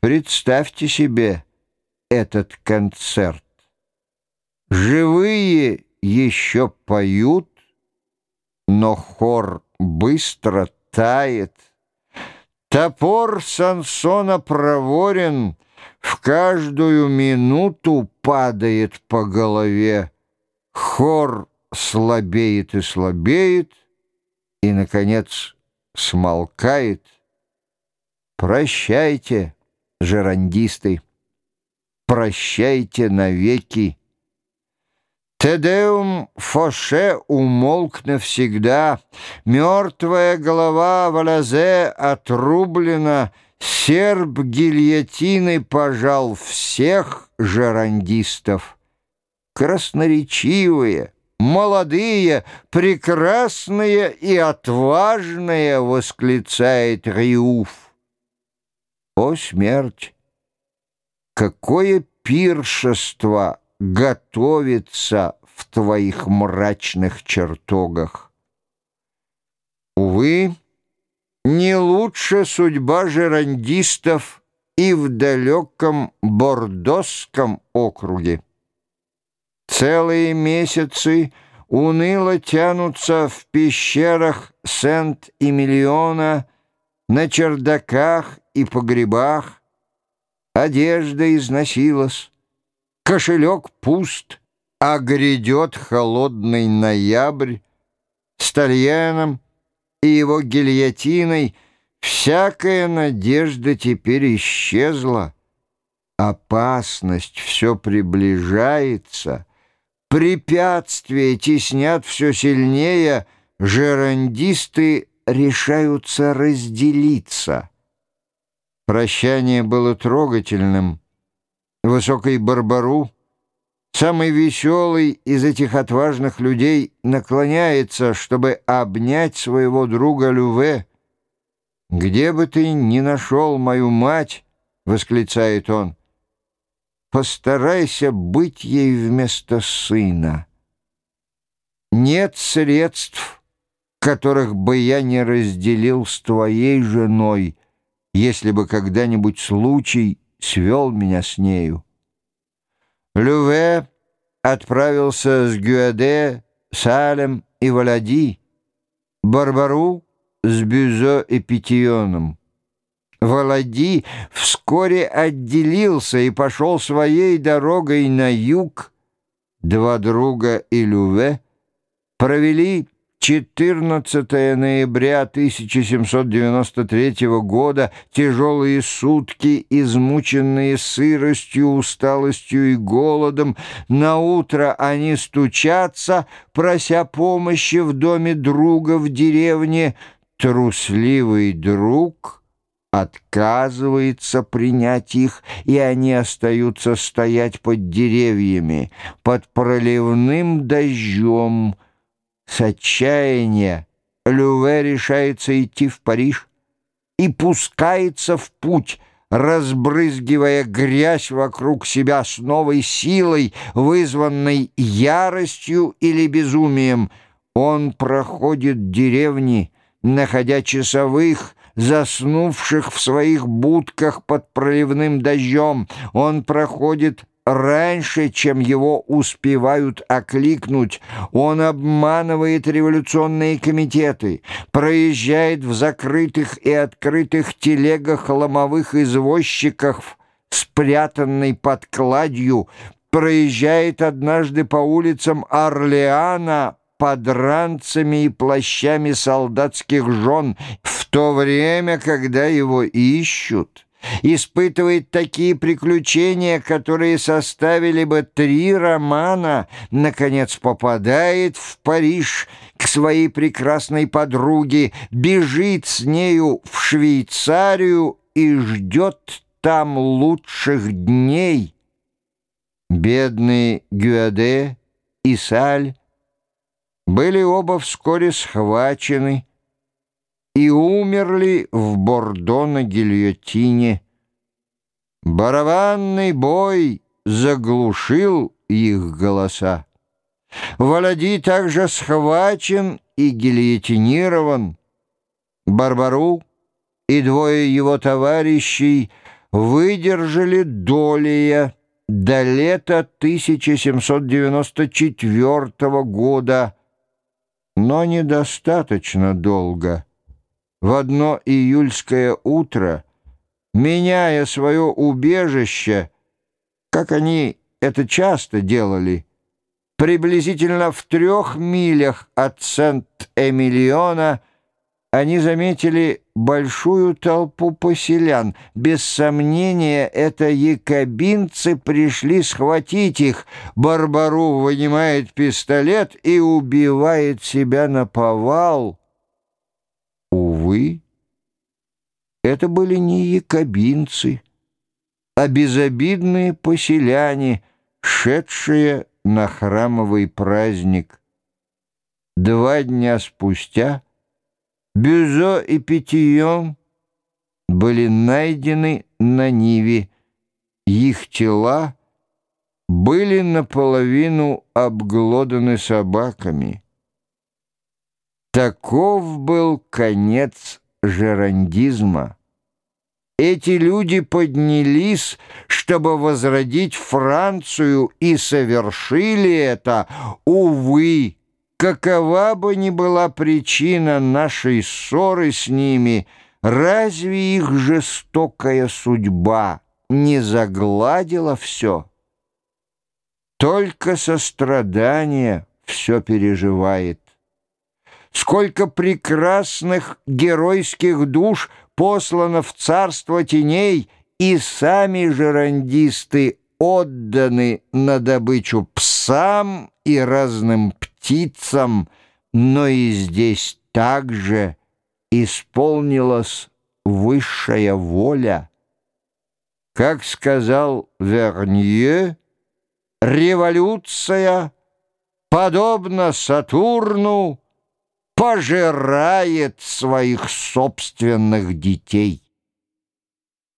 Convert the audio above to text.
Представьте себе этот концерт. Живые еще поют, но хор быстро тает. Топор Сансона проворен, в каждую минуту падает по голове. Хор слабеет и слабеет, и, наконец, смолкает. Прощайте, жерандисты, прощайте навеки. Тедеум Фоше умолк навсегда, Мертвая голова Валязе отрублена, Серб гильотины пожал всех жерандистов. Красноречивые, молодые, прекрасные и отважные, восклицает Риуф. О, смерть! Какое пиршество! готовится в твоих мрачных чертогах. Увы, не лучше судьба жерандистов и в далеком Бордосском округе. Целые месяцы уныло тянутся в пещерах Сент-Эмилиона, на чердаках и погребах. Одежда износилась, Кошелек пуст, а грядет холодный ноябрь. С Тальяном и его гильотиной всякая надежда теперь исчезла. Опасность все приближается, препятствия теснят все сильнее, жерандисты решаются разделиться. Прощание было трогательным, высокий Барбару, самый веселый из этих отважных людей, наклоняется, чтобы обнять своего друга Люве. «Где бы ты ни нашел мою мать», — восклицает он, — «постарайся быть ей вместо сына. Нет средств, которых бы я не разделил с твоей женой, если бы когда-нибудь случай свел меня с нею. Люве отправился с Гюаде, Салем и Валади, Барбару с Бюзо и Петионом. Валади вскоре отделился и пошел своей дорогой на юг. Два друга и Люве провели 14 ноября 1793 года, тяжелые сутки, измученные сыростью, усталостью и голодом, на утро они стучатся, прося помощи в доме друга в деревне. Трусливый друг отказывается принять их, и они остаются стоять под деревьями, под проливным дождем, с отчаяния Люве решается идти в Париж и пускается в путь, разбрызгивая грязь вокруг себя с новой силой, вызванной яростью или безумием. Он проходит деревни, находя часовых, заснувших в своих будках под проливным дождем. Он проходит раньше, чем его успевают окликнуть. Он обманывает революционные комитеты, проезжает в закрытых и открытых телегах ломовых извозчиков, спрятанной под кладью, проезжает однажды по улицам Орлеана под ранцами и плащами солдатских жен, в то время, когда его ищут» испытывает такие приключения, которые составили бы три романа, наконец попадает в Париж к своей прекрасной подруге, бежит с нею в Швейцарию и ждет там лучших дней. Бедные Гюаде и Саль были оба вскоре схвачены, и умерли в Бордо на гильотине. Барабанный бой заглушил их голоса. Валади также схвачен и гильотинирован. Барбару и двое его товарищей выдержали долия до лета 1794 года, но недостаточно долго. В одно июльское утро, меняя свое убежище, как они это часто делали, приблизительно в трех милях от Сент-Эмильона, они заметили большую толпу поселян. Без сомнения, это якобинцы пришли схватить их. Барбару вынимает пистолет и убивает себя на повал. Увы, это были не якобинцы, а безобидные поселяне, шедшие на храмовый праздник. Два дня спустя Бюзо и Петион были найдены на Ниве. Их тела были наполовину обглоданы собаками. Таков был конец жерандизма. Эти люди поднялись, чтобы возродить Францию, и совершили это, увы, какова бы ни была причина нашей ссоры с ними, разве их жестокая судьба не загладила все? Только сострадание все переживает. Сколько прекрасных геройских душ послано в царство теней, и сами жерандисты отданы на добычу псам и разным птицам, но и здесь также исполнилась высшая воля. Как сказал Вернье, революция, подобно Сатурну, пожирает своих собственных детей.